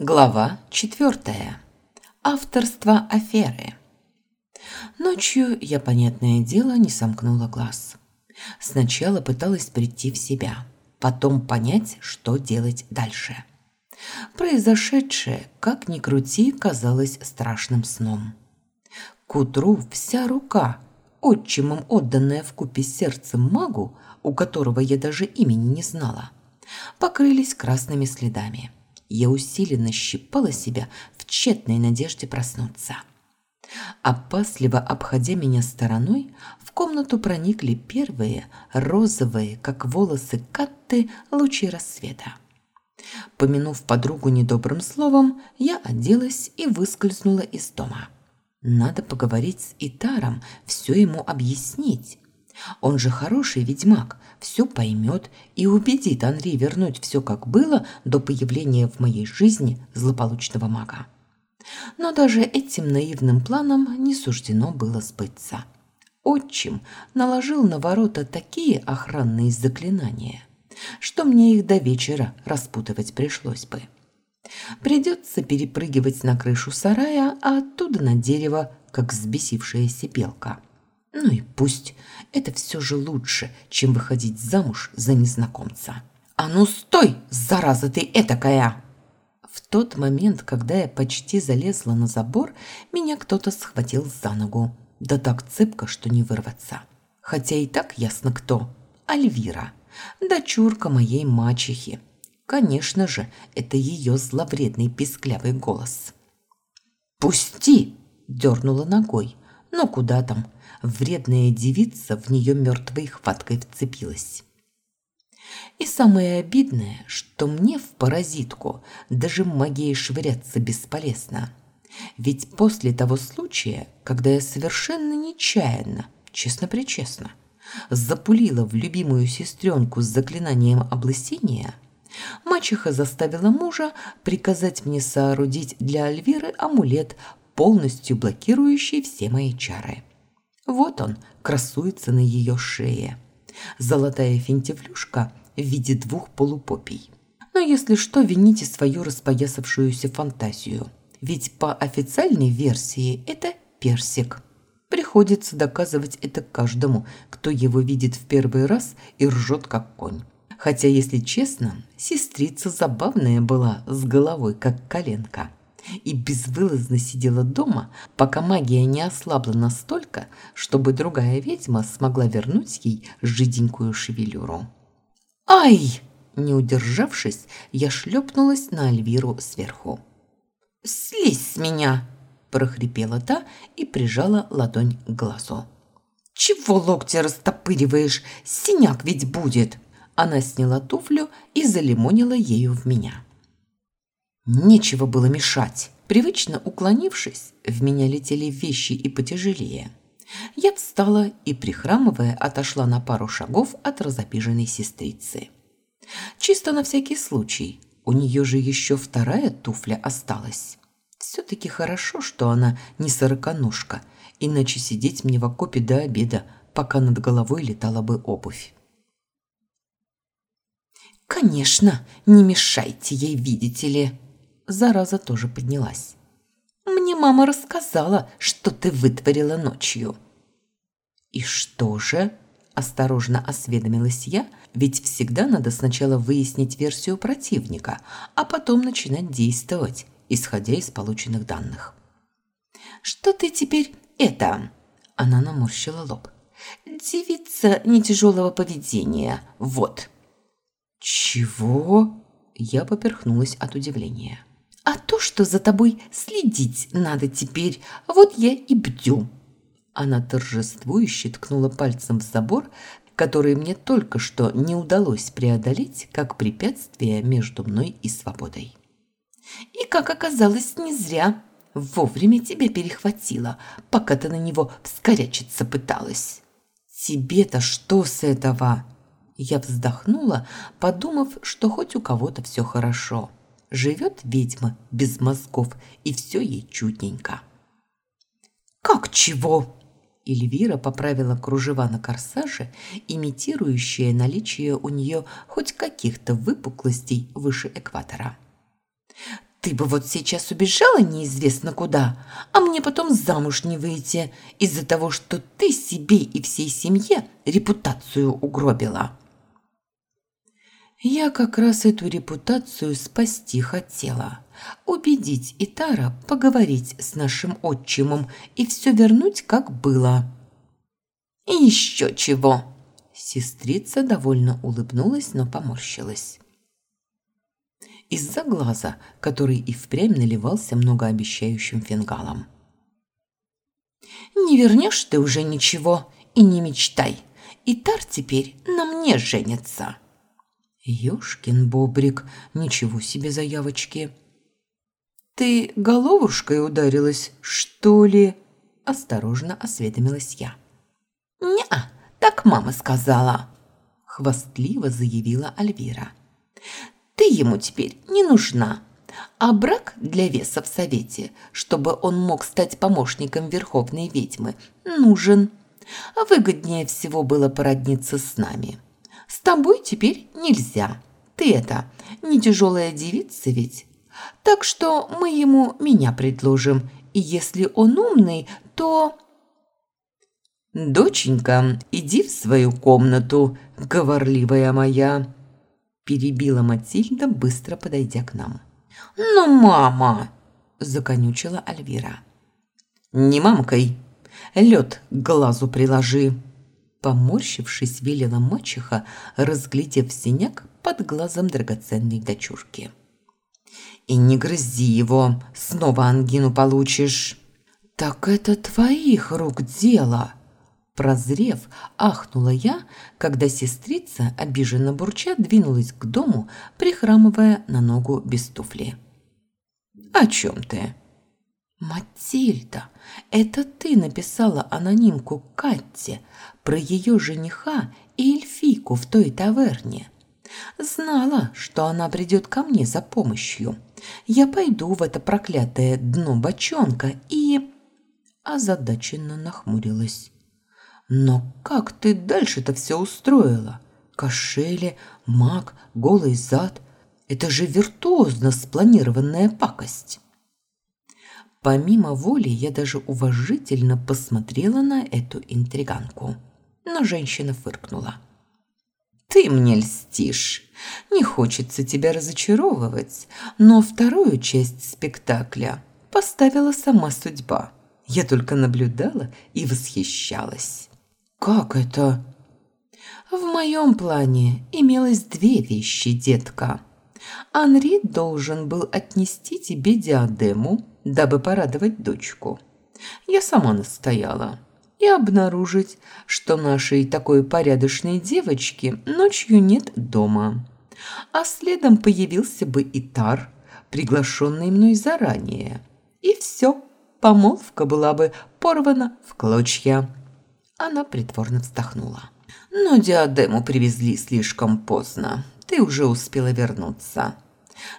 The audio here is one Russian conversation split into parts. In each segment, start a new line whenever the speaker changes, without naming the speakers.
Глава четвертая. Авторство аферы. Ночью я, понятное дело, не сомкнула глаз. Сначала пыталась прийти в себя, потом понять, что делать дальше. Произошедшее, как ни крути, казалось страшным сном. К утру вся рука, отчимом отданная в купе сердцем магу, у которого я даже имени не знала, покрылись красными следами – я усиленно щипала себя в тщетной надежде проснуться. Опасливо обходя меня стороной, в комнату проникли первые розовые, как волосы Катты, лучи рассвета. Помянув подругу недобрым словом, я оделась и выскользнула из дома. Надо поговорить с Итаром, все ему объяснить. Он же хороший ведьмак, все поймет и убедит Анри вернуть все как было до появления в моей жизни злополучного мага. Но даже этим наивным планом не суждено было сбыться. Отчим наложил на ворота такие охранные заклинания, что мне их до вечера распутывать пришлось бы. Придется перепрыгивать на крышу сарая, а оттуда на дерево, как взбесившаяся белка. Ну и пусть. Это все же лучше, чем выходить замуж за незнакомца. «А ну стой, зараза ты этакая!» В тот момент, когда я почти залезла на забор, меня кто-то схватил за ногу. Да так цепко, что не вырваться. Хотя и так ясно кто. Альвира. Дочурка моей мачехи. Конечно же, это ее зловредный писклявый голос. «Пусти!» – дернула ногой. Но куда там? Вредная девица в нее мертвой хваткой вцепилась. И самое обидное, что мне в паразитку даже магией швыряться бесполезно. Ведь после того случая, когда я совершенно нечаянно, честно-причестно, запулила в любимую сестренку с заклинанием облысения, мачеха заставила мужа приказать мне соорудить для Альвиры амулет, полностью блокирующий все мои чары. Вот он, красуется на ее шее. Золотая финтифлюшка в виде двух полупопий. Но если что, вините свою распоясавшуюся фантазию. Ведь по официальной версии это персик. Приходится доказывать это каждому, кто его видит в первый раз и ржет как конь. Хотя, если честно, сестрица забавная была с головой, как коленка и безвылазно сидела дома, пока магия не ослабла настолько, чтобы другая ведьма смогла вернуть ей жиденькую шевелюру. «Ай!» Не удержавшись, я шлепнулась на Альвиру сверху. «Слезь с меня!» – прохрипела та и прижала ладонь к глазу. «Чего локти растопыриваешь? Синяк ведь будет!» Она сняла туфлю и залимонила ею в меня. Нечего было мешать. Привычно уклонившись, в меня летели вещи и потяжелее. Я встала и, прихрамывая, отошла на пару шагов от разопиженной сестрицы. Чисто на всякий случай. У нее же еще вторая туфля осталась. Все-таки хорошо, что она не сороконожка, иначе сидеть мне в окопе до обеда, пока над головой летала бы обувь. «Конечно, не мешайте ей, видите ли!» Зараза тоже поднялась. «Мне мама рассказала, что ты вытворила ночью». «И что же?» – осторожно осведомилась я, ведь всегда надо сначала выяснить версию противника, а потом начинать действовать, исходя из полученных данных. «Что ты теперь это?» – она наморщила лоб. «Девица не тяжелого поведения, вот». «Чего?» – я поперхнулась от удивления. То, что за тобой следить надо теперь, вот я и бдю». Она торжествующе ткнула пальцем в забор, который мне только что не удалось преодолеть как препятствие между мной и свободой. «И, как оказалось, не зря. Вовремя тебя перехватила, пока ты на него вскорячиться пыталась». «Тебе-то что с этого?» Я вздохнула, подумав, что хоть у кого-то все хорошо. Живет ведьма без мозгов, и все ей чудненько. «Как чего?» Эльвира поправила кружева на корсаже, имитирующие наличие у нее хоть каких-то выпуклостей выше экватора. Ты бы вот сейчас убежала неизвестно куда, а мне потом замуж не выйти из-за того, что ты себе и всей семье репутацию угробила. Я как раз эту репутацию спасти хотела. Убедить Итара поговорить с нашим отчимом и все вернуть, как было. И еще чего. Сестрица довольно улыбнулась, но поморщилась из-за глаза, который и впрямь наливался многообещающим фингалом. «Не вернешь ты уже ничего и не мечтай. И Тар теперь на мне женится». «Ёшкин бобрик, ничего себе заявочки!» «Ты головушкой ударилась, что ли?» – осторожно осведомилась я. «Не-а, так мама сказала», – хвастливо заявила Альвира. Ты ему теперь не нужна. А брак для веса в совете, чтобы он мог стать помощником верховной ведьмы, нужен. А выгоднее всего было породниться с нами. С тобой теперь нельзя. Ты это, не тяжелая девица ведь. Так что мы ему меня предложим, и если он умный, то... «Доченька, иди в свою комнату, говорливая моя», перебила Матильда, быстро подойдя к нам. «Ну, мама!» – законючила Альвира. «Не мамкой! Лед к глазу приложи!» Поморщившись, велела мачеха, разглядев синяк под глазом драгоценной дочурки. «И не грызи его, снова ангину получишь!» «Так это твоих рук дело!» Прозрев, ахнула я, когда сестрица, обиженно бурча, двинулась к дому, прихрамывая на ногу без туфли. «О чем ты?» «Матильда, это ты написала анонимку Катте про ее жениха и эльфийку в той таверне. Знала, что она придет ко мне за помощью. Я пойду в это проклятое дно бочонка и...» Озадаченно нахмурилась. Но как ты дальше-то все устроила? Кошели, маг, голый зад. Это же виртуозно спланированная пакость. Помимо воли я даже уважительно посмотрела на эту интриганку. Но женщина фыркнула. «Ты мне льстишь. Не хочется тебя разочаровывать, но вторую часть спектакля поставила сама судьба. Я только наблюдала и восхищалась». «Как это?» «В моем плане имелось две вещи, детка. Анри должен был отнести тебе диадему, дабы порадовать дочку. Я сама настояла. И обнаружить, что нашей такой порядочной девочки ночью нет дома. А следом появился бы Итар, приглашенный мной заранее. И все, помолвка была бы порвана в клочья». Она притворно вздохнула. «Но диадему привезли слишком поздно. Ты уже успела вернуться.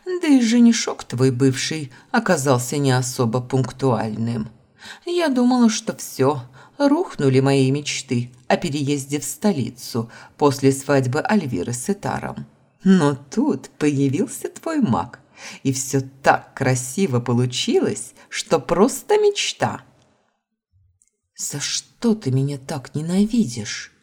Да и женишок твой бывший оказался не особо пунктуальным. Я думала, что все, рухнули мои мечты о переезде в столицу после свадьбы Альвиры с Этаром. Но тут появился твой маг, и все так красиво получилось, что просто мечта». «За что ты меня так ненавидишь?»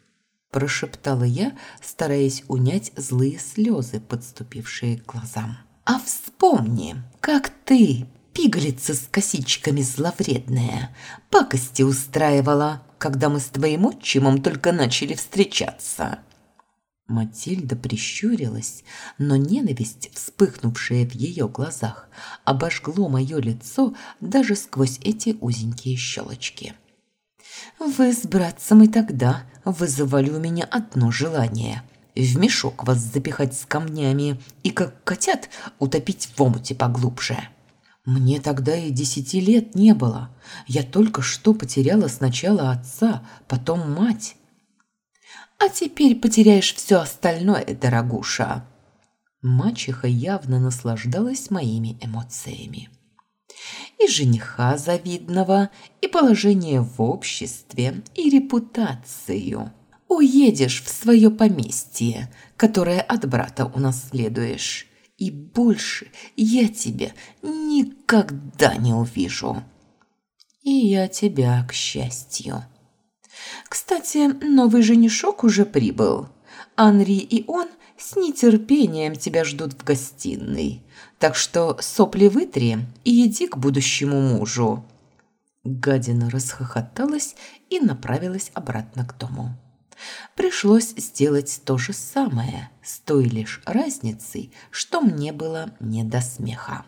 Прошептала я, стараясь унять злые слезы, подступившие к глазам. «А вспомни, как ты, пигалица с косичками зловредная, пакости устраивала, когда мы с твоим отчимом только начали встречаться». Матильда прищурилась, но ненависть, вспыхнувшая в ее глазах, обожгло мое лицо даже сквозь эти узенькие щелочки. Вы с братцем и тогда вызывали у меня одно желание – в мешок вас запихать с камнями и, как котят, утопить в омуте поглубже. Мне тогда и десяти лет не было. Я только что потеряла сначала отца, потом мать. А теперь потеряешь все остальное, дорогуша. Мачеха явно наслаждалась моими эмоциями и жениха завидного, и положение в обществе, и репутацию. Уедешь в свое поместье, которое от брата унаследуешь, И больше я тебя никогда не увижу. И я тебя, к счастью. Кстати, новый женишок уже прибыл. Анри и он с нетерпением тебя ждут в гостиной. Так что сопли вытри и иди к будущему мужу. Гадина расхохоталась и направилась обратно к дому. Пришлось сделать то же самое, с той лишь разницей, что мне было не до смеха.